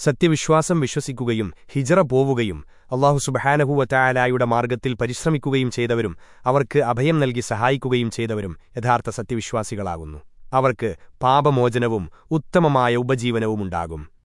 സത്യവിശ്വാസം വിശ്വസിക്കുകയും ഹിജറ പോവുകയും അള്ളാഹു സുബഹാനഹൂവറ്റായാലായുടെ മാർഗത്തിൽ പരിശ്രമിക്കുകയും ചെയ്തവരും അവർക്ക് അഭയം നൽകി സഹായിക്കുകയും ചെയ്തവരും യഥാർത്ഥ സത്യവിശ്വാസികളാകുന്നു. അവർക്ക് പാപമോചനവും ഉത്തമമായ ഉപജീവനവുമുണ്ടാകും